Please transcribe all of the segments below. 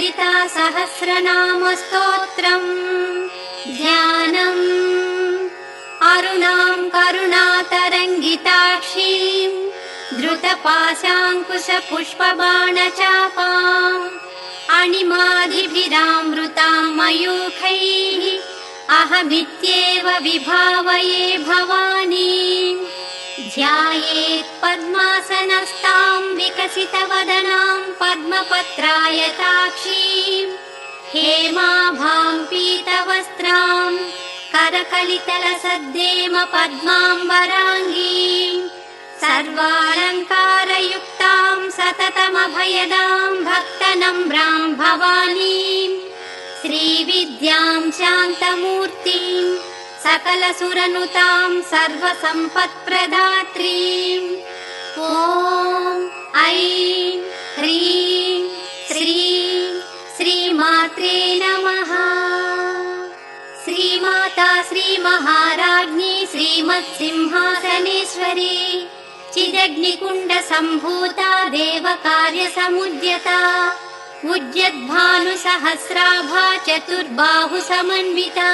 ललिता सहस्रनामस्तोत्रम् ध्यानम्। अरुणाम् करुणातरङ्गिताक्षीम्। द्रुतपाशाङ्कुश पुष्पबाणचापाम् अणिमाधिभिरामृताम् मयूखैः अहमित्येव विभावये भवानी ध्यायेत् पद्मासनस्ताम् विकसितवदनाम् पद्मपत्रायताक्षीम् हेमाभाम् पीतवस्त्राम् करकलितलसद्देम पद्माम्बराङ्गीम् सर्वालङ्कारयुक्ताम् सततमभयदाम् भक्तनम्राम् भवानीम् श्रीविद्याम् शान्तमूर्तिम् सकलसुरनुताम् सर्वसम्पत्प्रदात्रीम्। ॐ ऐं ह्रीं श्रीं श्रीमात्रे नमः। श्रीमाता श्रीमहाराज्ञी श्रीमत्सिंहासनेश्वरी चिदग्निकुण्डसम्भूता देवकार्यसमुद्यता उद्यद्भानुसहस्राभा चतुर्बाहुसमन्विता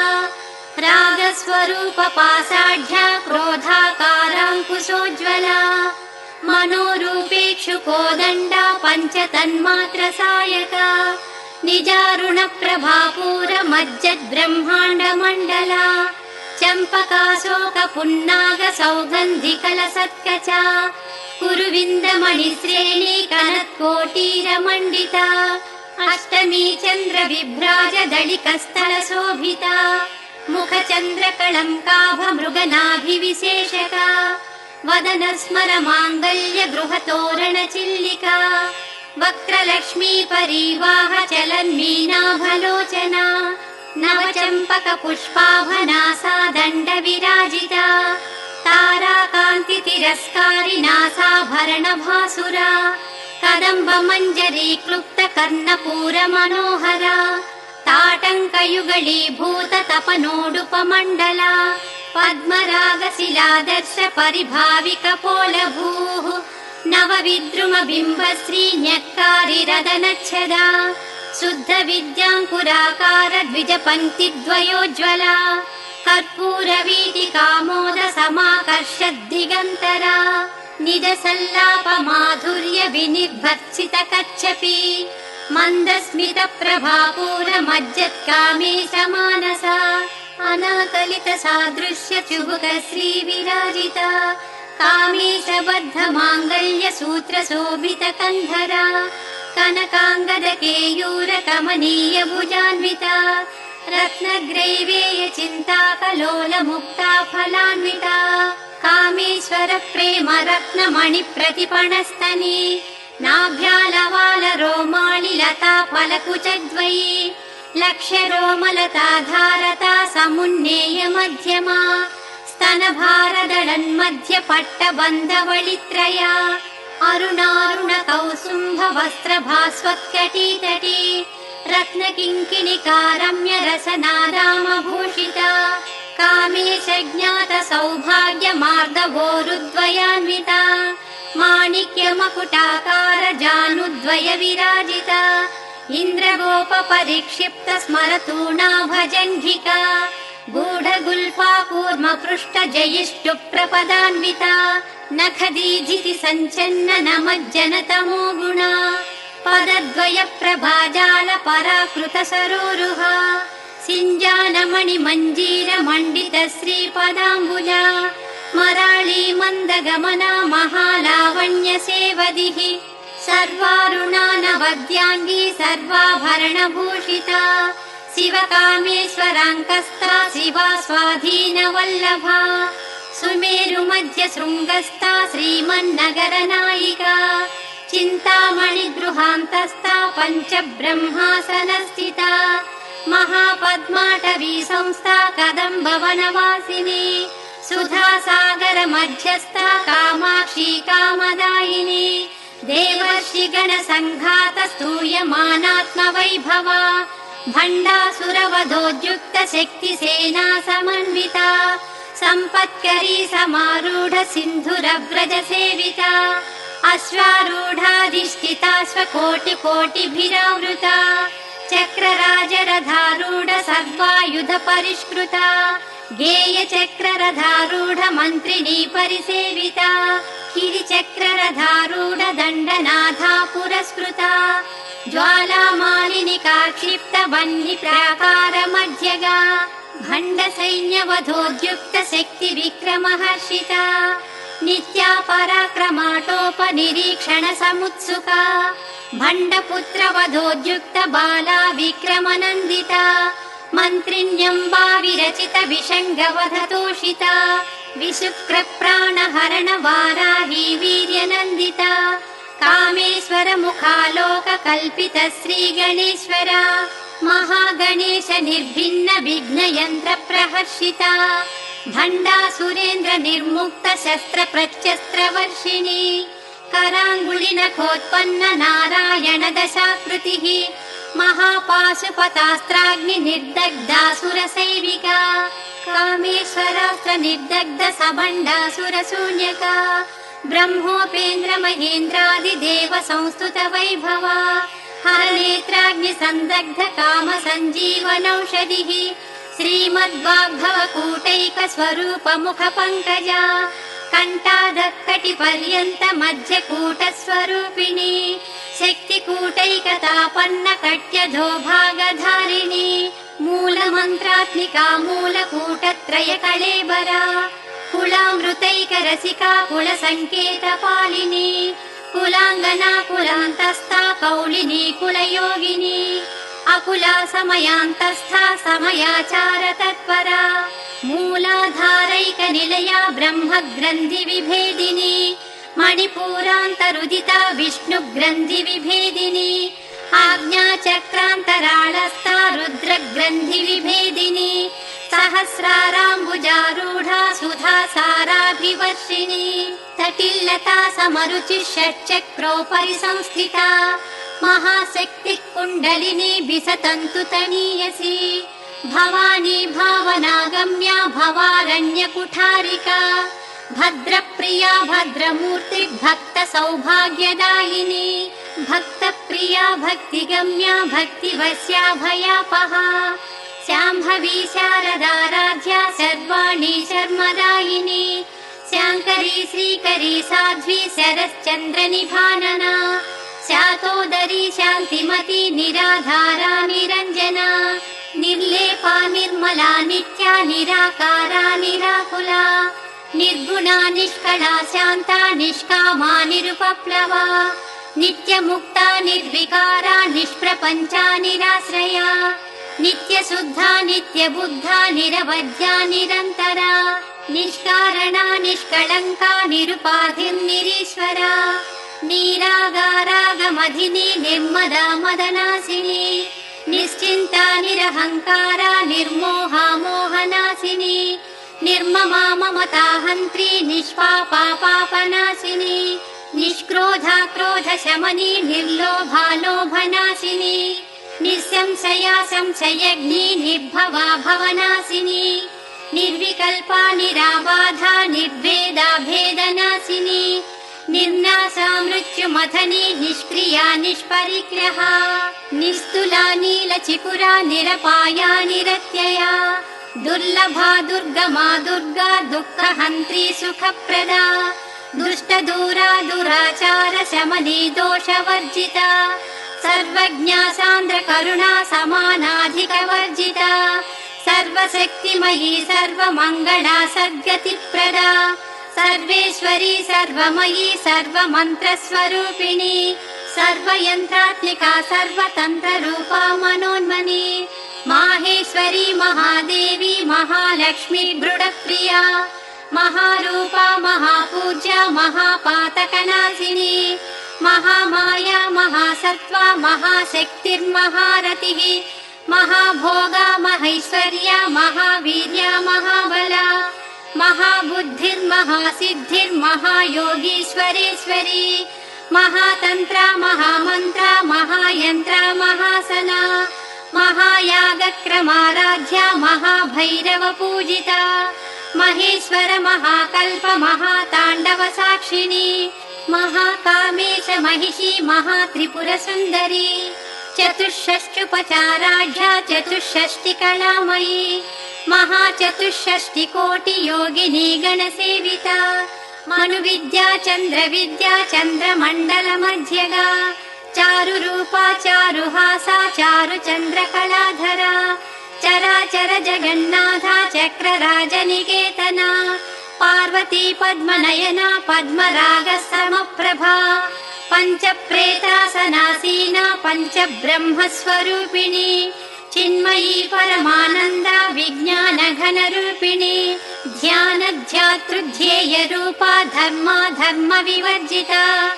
रागस्वरूपपासाढ्या क्रोधाकाराङ्कुशोज्ज्वला मनोरूपेक्षु कोदण्डा पञ्चतन्मात्रसायका। निजारुणप्रभापूरमज्जद्ब्रह्माण्डमण्डला। चम्पकाशोकपुन्नाग सौगन्धिकलसत्कचा कुरुविन्दमणिश्रेणी कनत्कोटीरमण्डिता अष्टमी चन्द्रविभ्राज दलिकस्थलशोभिता मुखचन्द्रकलङ्काभमृगनाभिविशेषका वदन स्मर माङ्गल्य गृहतोरणचिल्लिका वक्रलक्ष्मी परीवाह चलन्मीनाभलोचना नवचम्पक पुष्पाभनासा दण्ड विराजिता ताराकान्ति तिरस्कारि नासाभरण भासुरा कदम्ब मञ्जरी क्लुप्त कर्णपूर ताटङ्कयुगलीभूत तपनोडुपमण्डला पद्मरागशिलादर्श परिभाविकपोलभूः नव विद्रुम बिम्ब श्रीन्यक्कारिरदनच्छदा शुद्ध विद्याङ्कुराकार द्विज पङ्क्तिद्वयोज्ज्वला कर्पूरवीतिकामोद समाकर्ष दिगन्तरा निज सल्लाप माधुर्य विनिर्भर्सित कच्छपि मन्दस्मित प्रभापूर मज्जत्कामे समानसा अनाकलित सादृश्य चुबुक श्री विराजिता कामेश बद्ध माङ्गल्य सूत्र शोभित कन्धरा कनकाङ्गद केयूर कमनीय भुजान्विता रत्नग्रैवेय चिन्ता कलोल मुक्ता फलान्विता कामेश्वर प्रेम रत्नमणि प्रतिपणस्तनि नाभ्यालवाल रोमाणि लता फलकुचद्वयी लक्ष्य रोमलता धारता समुन्नेय मध्यमा। स्तनभारदळन्मध्य पट्टबन्धवळित्रया अरुणारुण कौसुम्भ वस्त्र माणिक्य मकुटाकार जानुद्वय विराजिता इन्द्रगोप परिक्षिप्त स्मरतूणा भजङ्घिका गूढगुल्फा कूर्म पृष्ठ जयिष्टु प्रपदान्विता नखदीजिति सञ्चन्न नमज्जन तमो गुणा। पदद्वय प्रभाजाल पराकृत सरोरुहा सिञ्जानमणि मञ्जीर मण्डित श्रीपदाम्बुजा मराळी मन्दगमना महालावण्य सेवदिः सर्वारुणानवद्याङ्गी सर्वाभरणभूषिता शिवकामेश्वराङ्कस्ता शिवा स्वाधीनवल्लभा सुमेरु मध्य शृङ्गस्था श्रीमन्नगर नायिका चिन्तामणि गृहान्तस्था पञ्च ब्रह्मासनस्थिता महापद्माटवी संस्था कदम्ब वनवासिनी सुधा सागर मध्यस्था कामाक्षी कामदायिनी देवर्षि गण सङ्घात स्तूयमानात्म वैभवा भण्डासुरवधोद्युक्त शक्ति सेना समन्विता सम्पत्करी समारूढ सिन्धुरव्रज सेविता अश्वारूढाधिष्ठिता स्वकोटिकोटिभिरावृता। चक्रराजरथारूढ सर्वायुध परिष्कृता गेय चक्ररथारूढ मन्त्रिणी परिसेविता गिरिचक्ररथारूढ दण्डनाथा पुरस्कृता क्षिप्त भण्ड सैन्यवधोद्युक्त शक्ति विक्रमहर्षिता नित्या पराक्रमाटोपनिरीक्षण समुत्सुका भण्डपुत्र मन्त्रिण्यम्बा विरचित विषङ्गवधतोषिता विशुक्र प्राणहरण वाराही वीर्यनन्दिता कामेश्वर मुखालोक कल्पित श्रीगणेश्वर महागणेश निर्भिन्न विघ्न यन्त्र प्रहर्षिता भण्डा सुरेन्द्र निर्मुक्त शस्त्र प्रत्यस्त्र वर्षिणी कराङ्गुलि नखोत्पन्न नारायण दशाकृतिः महापाशुपतास्त्राग्नि निर्दग्धासुरसैविका कामेश्वरास्त्र निर्दग्ध सबण्डासुरशून्यका ब्रह्मोपेन्द्र महेन्द्रादिदेव संस्तुत वैभवा हरनेत्राग्नि सन्दग्ध काम सञ्जीवनौषधिः श्रीमद्वाग्भव कूटैक स्वरूप मुख पङ्कजा कण्ठादकटि पर्यन्त मध्य कूट स्वरूपिणी शक्तिकूटैकतापन्न कट्यधो भागधारिणी मूल मन्त्रात्मिका मूलकूटत्रय कलेबरा कुलामृतैक रसिका कुल सङ्केत पालिनी कुलाङ्गना कुलान्तस्था कौलिनी कुलयोगिनी अकुला समयान्तस्था समयाचार तत्परा मूलाधारैक निलया ब्रह्म ग्रन्थि विभेदिनी मणिपूरान्तरुदिता विष्णु ग्रन्थि विभेदिनी आज्ञा चक्रान्तराळस्था रुद्र ग्रन्थि विभेदिनी सहस्राराम्बुजारूढा सुधा साराभिवर्षिणी तटिल्लता समरुचि षट्चक्रोपरि संस्थिता महाशक्तिः कुण्डलिनी विसतन्तु तनीयसी भवानी भावनागम्या भवारण्य कुठारिका भद्रप्रिया भद्रमूर्ति भक्त सौभाग्यदायिनी भक्तप्रिया भक्तिगम्या भक्तिवस्या भयापहा शाम्भवी शारदाराध्या सर्वाणि शर्मदायिनी शाङ्करी श्रीकरी साध्वी शरश्चन्द्र निभानना शातोदरी शान्तिमती निराधारा निरञ्जना निर्लेपा निर्मला नित्या निराकारा निराकुला निर्गुणा निष्कला शान्ता निष्कामा निरुपप्लवा नित्यमुक्ता निर्विकारा निष्प्रपञ्चा निराश्रया नित्यशुद्धा नित्यबुद्धा निरवध्या निरन्तरा निष्कारणा निष्कळङ्का निरुपाधिर्निरीश्वरा नीरागारागमधिनी निर्मदा मदनासिनी निश्चिन्ता निरहङ्कारा निर्मोहा मोहनासिनी निर्ममा हन्त्री निष्पापा पापनाशिनी निष्क्रोधा क्रोध शमनी निर्लोभा लोभनाशिनी निःसंशया संशयग्नि निर्भवा भवनाशिनी निर्विकल्पा निराबाधा निर्भेदा भेदनाशिनी निर्नासा मृत्युमथनी निष्क्रिया निष्परिग्रहा निस्तुला नीलचिपुरा निरपाया निरत्यया दुर्लभा दुर्गमा दुर्गा दुःखहन्त्री सुखप्रदा दुष्टदूरा दुराचार शमनी दोषवर्जिता सर्वज्ञा सान्द्र करुणा समानाधिकवर्जिता सर्वशक्तिमयी सर्वमङ्गला सद्गतिप्रदा सर्वेश्वरी सर्वमयी सर्वमन्त्रस्वरूपिणी सर्वयन्त्रात्मिका सर्वतन्त्ररूपा मनोन्मनी माहेश्वरी महादेवी महालक्ष्मी दृढप्रिया महारूपा महापूज्या महापातकनाशिनी महामाया महासत्त्वा महाशक्तिर्महारतिः महाभोगा महैश्वर्या महावीर्या महाबला महाबुद्धिर्महासिद्धिर्महायोगीश्वरेश्वरी महातन्त्रा महामन्त्रा महायन्त्रा महासना महायागक्रमाराध्या महाभैरव पूजिता महेश्वर महाकल्प महाताण्डव साक्षिणी महाकामेश महिषी महात्रिपुरसुन्दरी चतुष्षष्ट्युपचाराढ्या चतुष्षष्टिकलामयी महाचतुष्षष्टिकोटि योगिनी गणसेविता मनुविद्या चन्द्रविद्या चन्द्रमण्डल मध्यगा चारुरूपा चारुहासा चारु चन्द्रकलाधरा चराचर जगन्नाथा चक्रराजनिकेतना। पार्वती पद्मनयना पद्मराग समप्रभा पञ्च प्रेतासनासीना पञ्च ब्रह्मस्वरूपिणी चिन्मयी परमानन्दा विज्ञान घनरूपिणी ध्यान ध्यातृध्येयरूपा धर्मा धर्म विवर्जिता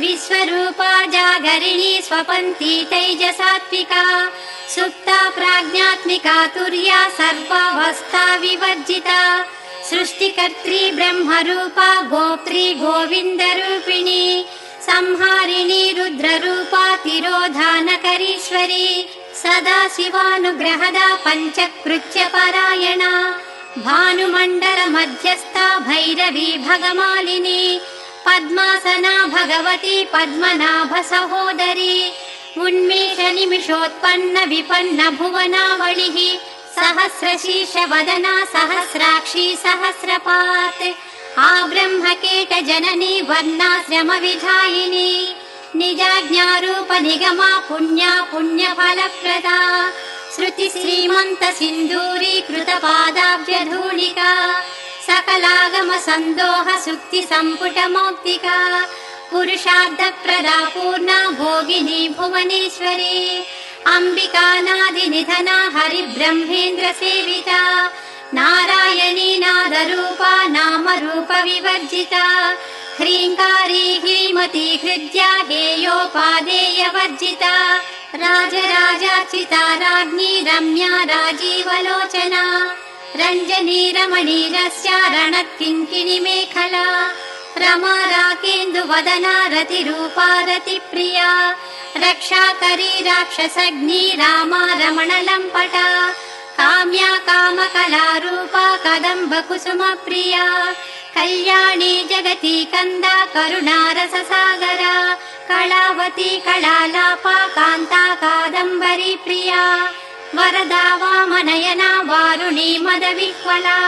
विश्वरूपा जागरिणी स्वपन्ती तैजसात्विका। सुप्ता प्राज्ञात्मिका तुर्या सर्वावस्था विवर्जिता। सृष्टिकर्त्री ब्रह्मरूपा गोत्री गोविन्दरूपिणी। संहारिणी रुद्ररूपा तिरोधानकरीश्वरी। सदा शिवानुग्रहदा पञ्चकृत्यपरायणा भानुमण्डल मध्यस्था भैरवी भगमालिनी पद्मासना भगवती पद्मनाभ सहोदरी उन्मेष निमिषोत्पन्न विपन्न भुवनावलिः सहस्रशीर्ष वदना सहस्राक्षी सहस्रपात् आब्रह्मकेट जननी वर्णाश्रम विधायिनी निजाज्ञारूप निगमा पुण्या पुण्यफलप्रदा श्रुति श्रीमन्त सिन्दूरी कृत पादाभ्यधूलिका सकलागम सन्दोह सुक्ति सम्पुट मौक्तिका पुरुषार्थप्रदा पूर्णा भोगिनी भुवनेश्वरी अम्बिकानादिनिधना हरिब्रह्मेन्द्र सेविता नारायणी नादरूपा नामरूप विवर्जिता ह्रीङ्कारी हीमती हृद्या हेयोपादेयवर्जिता राजराजाचिता राज्ञी रम्या राजीवलोचना। रञ्जनी रमणीरस्या रणत्किङ्किणि मेखला। रमा राकेन्दुवदना रतिरूपा रतिप्रिया रक्षाकरी राक्षसग्नी रामा रमणलम्पटा काम्या कामकलारूपा कदम्ब कुसुम प्रिया कल्याणी जगती कन्दा करुणारससागरा। कलावती कलालापा कान्ता कादम्बरी प्रिया। वरदा वामनयना वारुणी मदविह्वला।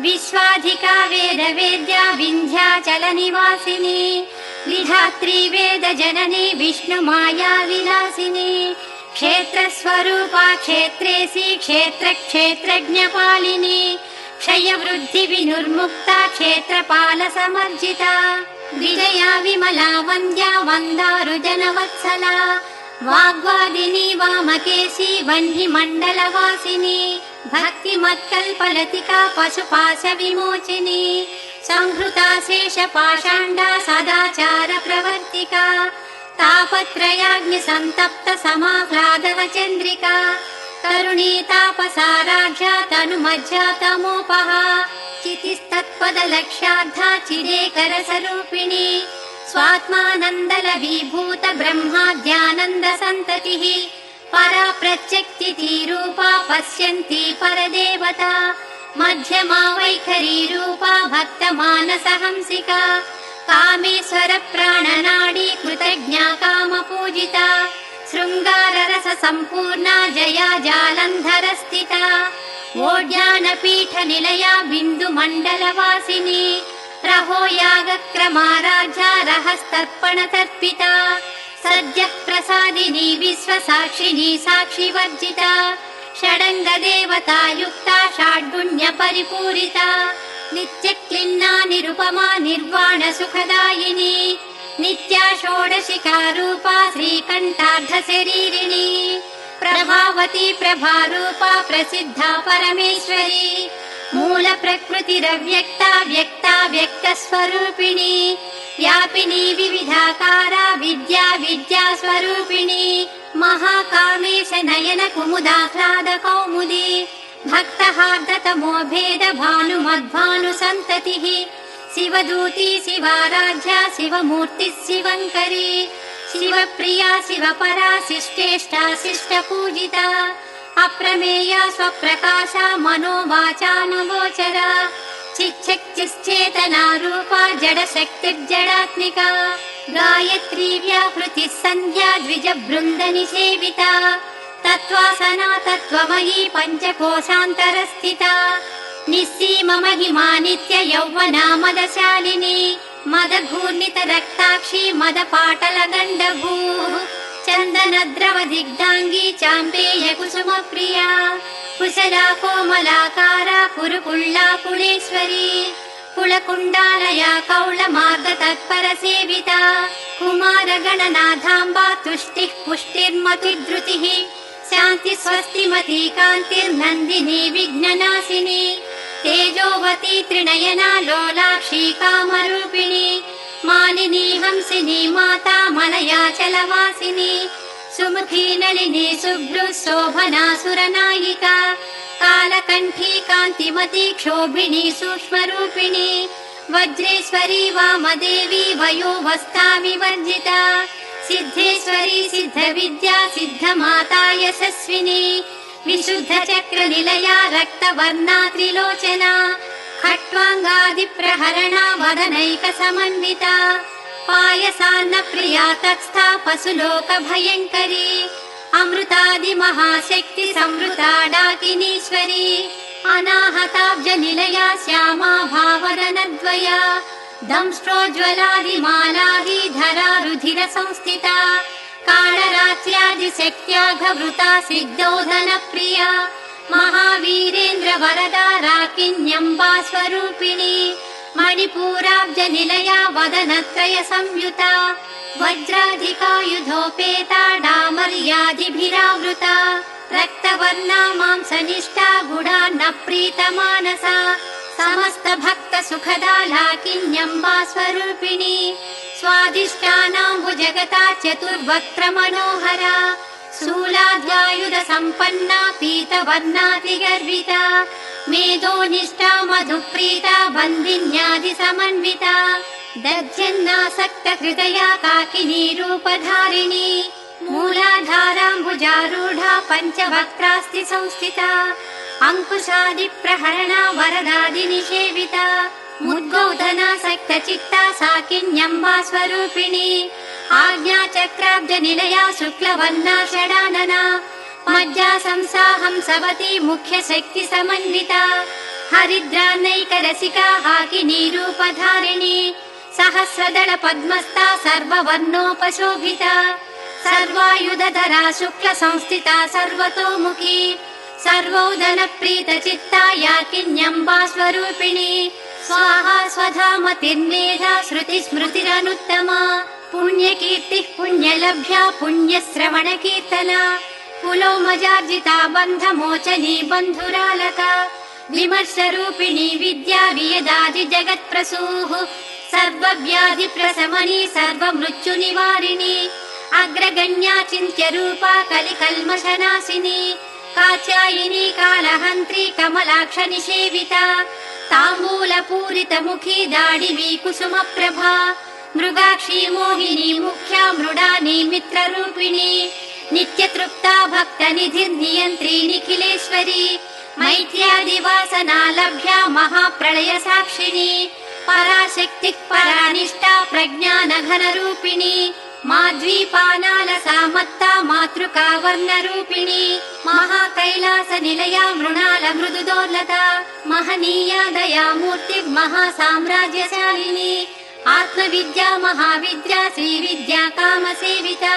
विश्वाधिका वेद वेद्या विन्ध्याचल निवासिनी विधात्री वेद जननी विष्णुमाया विलासिनी। क्षेत्रस्वरूपा क्षेत्रेसी क्षेत्र क्षेत्रज्ञपालिनी क्षयवृद्धि विनुर्मुक्ता क्षेत्रपाल समर्जिता विजया विमला वन्द्या वन्दारुजनवत्सला वाग्वादिनी वामकेशी वह्नि मण्डलवासिनी भक्तिमत्कल्पलतिका पशुपाश विमोचिनी संहृता शेष पाषाण्डा सदाचार प्रवर्तिका तरुणी तापसाराढ्या तनुमज्जा तमोपहा चितिस्तत्पद लक्ष्यार्धा चिरेकर स्वरूपिणी स्वात्मानन्दल विभूत ब्रह्माद्यानन्द सन्ततिः परा प्रत्यक्ति रूपा पश्यन्ती परदेवता। मध्यमा वैखरी रूपा भक्त मानसहंसिका कामेश्वर प्राणनाडी कृतज्ञा काम पूजिता शृङ्गाररस सम्पूर्णा जया जालन्धर स्थिता निलया बिन्दु मण्डलवासिनी रहो यागक्रमाराध्या रहस्तर्पण तर्पिता सद्यः प्रसादिनी विश्वसाक्षिणी साक्षि वर्जिता षडङ्ग देवता युक्ता षाड्गुण्य परिपूरिता नित्यक्लिन्ना निरुपमा निर्वाण सुखदायिनी नित्या षोडशिका रूपा श्रीकण्ठार्ध शरीरिणी प्रभावती प्रभारूपा प्रसिद्धा परमेश्वरी मूल प्रकृतिरव्यक्ता व्यक्ता व्यक्तस्वरूपिणी व्यापिनी विविधाकारा विद्या विद्या स्वरूपिणी महाकामेश नयन कुमुदाह्लाद कौमुदी भक्तहार्दतमो भेद भानुमद्भानु सन्ततिः शिवदूती शिवाराध्या शिवमूर्तिः शिवङ्करी शिवप्रिया शिवपरा शिष्टेष्टा शिष्टपूजिता। अप्रमेया स्वप्रकाशा मनोवाचानुगोचरा चिच्छक्तिश्चेतनारूपा जडशक्तिर्जडात्मिका गायत्री व्याहृतिः सन्ध्या द्विज बृन्दनिषेविता तत्त्वासना तत्त्वमयी पञ्चकोशान्तरस्थिता निःसीम महिमा नित्य यौवना मदशालिनी मदघूर्णित रक्ताक्षी मदपाटल गण्डभूः चन्दनद्रव दिग्धाङ्गी चाम्पेय कुसुम प्रिया कुशला कोमलाकारा कुरुकुल्ला कुलेश्वरी कुलकुण्डालया कौलमार्ग तत्पर सेविता कुमार गणनाथाम्बा तुष्टिः पुष्टिर्मतिधृतिः शान्ति स्वस्तिमती कान्तिर्नन्दिनी विघ्ननाशिनी तेजोवती त्रिनयना लोलाक्षी कामरूपिणी मालिनी हंसिनी माता मलयाचलवासिनी सुमुखी नलिनी शुभ्रु शोभना सुरनायिका कालकण्ठी कान्तिमती क्षोभिणी सूक्ष्मरूपिणी वज्रेश्वरी वामदेवी वयोवस्था विवर्जिता सिद्धेश्वरी सिद्धविद्या सिद्धमाता यशस्विनी विशुद्ध चक्र निलया रक्तवर्णा त्रिलोचना खट्वाङ्गादिप्रहरणा वदनैक समन्विता पायसान्न प्रिया तत्स्था पशुलोक भयङ्करी अमृतादि महाशक्ति संवृता डाकिनीश्वरी अनाहताब्ज निलया श्यामा भावदनद्वया दंष्ट्रोज्ज्वलादिमालादि धरा रुधिर कालरात्र्यादिशक्त्याघवृता सिद्धोधन प्रिया महावीरेन्द्र वरदा राकिन्यम्बा स्वरूपिणी मणिपूराब्ज निलया वदनत्रय संयुता वज्राधिकायुधोपेता डामर्यादिभिरावृता। रक्तवर्णा मांसनिष्ठा गुडा न प्रीतमानसा समस्त लाकिन्यम्बा स्वरूपिणी स्वादिष्टानाम्बु जगता चतुर्वक्त्र मनोहरा शूलाद्वायुध सम्पन्ना पीतवर्णाति गर्विता मेधोनिष्ठा मधुप्रीता बन्दिन्यादि समन्विता दध्यन्नासक्त हृदया काकिनी रूपधारिणी मूलाधाराम्बुजारूढा पञ्चवक्त्रास्ति संस्थिता अङ्कुशादिप्रहरणा वरदादि निषेविता मुद्गौधनासक्त चित्ता साकिन्यम्बा स्वरूपिणी आज्ञाचक्राब्ज निलया शुक्लवर्णा षडानना। मज्जा संसाहंसवती मुख्य शक्ति समन्विता हरिद्रानैकरसिका हाकिनी रूपधारिणी सहस्रदल पद्मस्था सर्ववर्णोपशोभिता। सर्वायुधधरा शुक्ल संस्थिता सर्वतोमुखी। सर्वोदन प्रीत चित्ता याकिन्यम्बा स्वरूपिणी स्वाहा स्वधामतिर्मेधा श्रुति स्मृतिरनुत्तमा पुण्यकीर्तिः पुण्यलभ्या पुण्यश्रवण कीर्तना कुलोमजार्जिता बन्धमोचनी बन्धुरालका विमर्शरूपिणी विद्या वियदादि जगत्प्रसूः सर्वव्याधि प्रशमनी सर्वमृत्युनिवारिणी अग्रगण्या चिन्त्यरूपा कलिकल्मषनाशिनी कात्यायिनी कालहन्त्री कमलाक्ष निषेविता ताम्बूलपूरितमुखी दाडिवी कुसुमप्रभा मृगाक्षी मोहिनी मुख्या मृडानी मित्ररूपिणी नित्यतृप्ता भक्तनिधिर्नियन्त्री निखिलेश्वरी मैथ्यादिवासना लभ्या महाप्रलय साक्षिणी पराशक्तिः परानिष्ठा प्रज्ञानघनरूपिणी माद्वीपानालसा मत्ता मातृका वर्णरूपिणी महाकैलास निलया मृणाल मृदुदोल्लता महनीया दया मूर्तिर्महासाम्राज्यशालिनी आत्मविद्या महाविद्या श्रीविद्या कामसेविता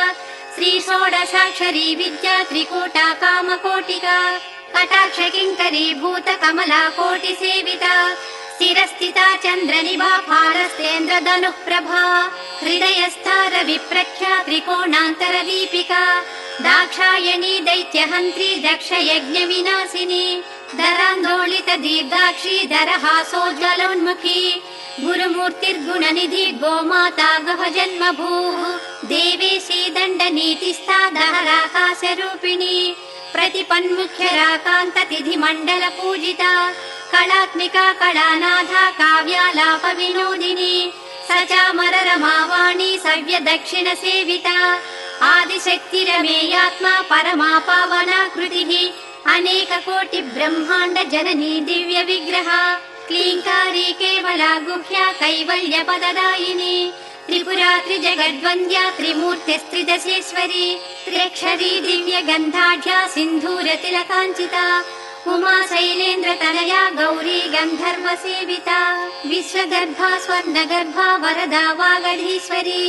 श्री षोडशाक्षरी विद्या त्रिकूटा कामकोटिका कटाक्ष किङ्करी भूत कमला कोटिसेविता स्थिरस्थिता चन्द्रनिभा फारस्तेन्द्र धनुः प्रभा। हृदयस्था रविप्रख्या त्रिकोणान्तरदीपिका। दाक्षायणी दैत्यहन्त्री दक्ष यज्ञ विनाशिनी दरान्दोलित दीर्घाक्षी दरहासोज्ज्वलोन्मुखी गुरुमूर्तिर्गुणनिधि गोमाता गह जन्म भूः देवेशी दण्डनीतिस्था दहराकाशरूपिणी। प्रतिपन्मुख्यराकान्त तिथि मण्डल पूजिता कलात्मिका कलानाथा काव्यालाप विनोदिनी स चामर रमावाणी सव्य दक्षिण सेविता आदिशक्तिरमेयात्मा परमा पावना कृतिः अनेक कोटि ब्रह्माण्ड जननी दिव्य विग्रह क्लीङ्कारी केवला गुह्या कैवल्यपददायिनी त्रिपुरा त्रिजगद्वन्द्या त्रिमूर्तिस्त्रिदशेश्वरी त्र्यक्षरी दिव्य गन्धाढ्या सिन्धूरतिलकाञ्चिता उमा शैलेन्द्रतनया गौरी गन्धर्व सेविता विश्वगर्भा स्वर्णगर्भा वरदा वागधीश्वरी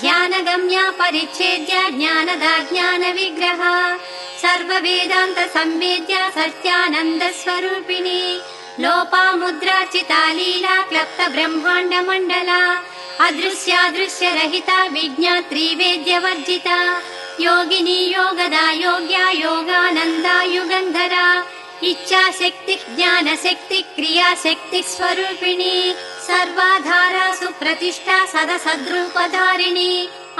ध्यानगम्या परिच्छेद्या ज्ञानदा ज्ञान विग्रह सर्ववेदान्त संवेद्या सत्यानन्द स्वरूपिणी लोपा मुद्राचिता लीला क्लप्त ब्रह्माण्ड मण्डला अदृश्यादृश्य रहिता विज्ञात्री वेद्यवर्जिता योगिनी योगदा योग्या योगानन्दा युगन्धरा इच्छाशक्ति ज्ञानशक्ति क्रियाशक्ति स्वरूपिणी सर्वाधारा सुप्रतिष्ठा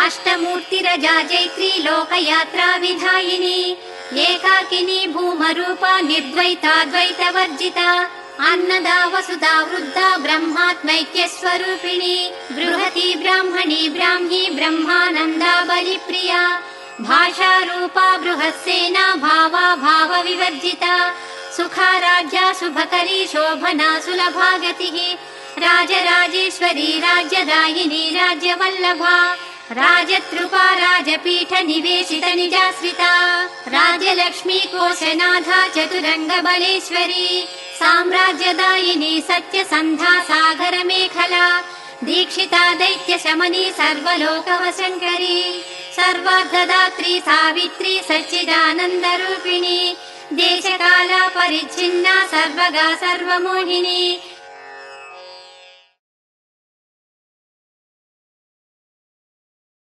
अष्टमूर्तिरजा जैत्री लोकयात्रा विधायिनी एकाकिनी भूमरूपा निर्द्वैताद्वैतवर्जिता अन्नदा वसुधा वृद्धा ब्रह्मात्मैक्यस्वरूपिणी बृहती ब्राह्मणी ब्राह्मी ब्रह्मानन्दा बलिप्रिया भाषारूपा बृहत्सेना भावा भाव सुखाराज्या शुभकरी शोभना सुलभागतिः। राजराजेश्वरी राज्यदायिनी राज्यवल्लभा। राजतृपा राजपीठ निवेशित निजाश्रिता। राजलक्ष्मी कोशनाथा चतुरङ्ग बलेश्वरी साम्राज्यदायिनी सत्यसन्धा सागर मेखला। दीक्षिता दैत्य शमनी सर्वलोकवशङ्करी। सर्वार्धदात्री सावित्री सच्चिदानन्दरूपिणी देशकाला परिच्छिन्ना सर्वगा सर्वमोहिनी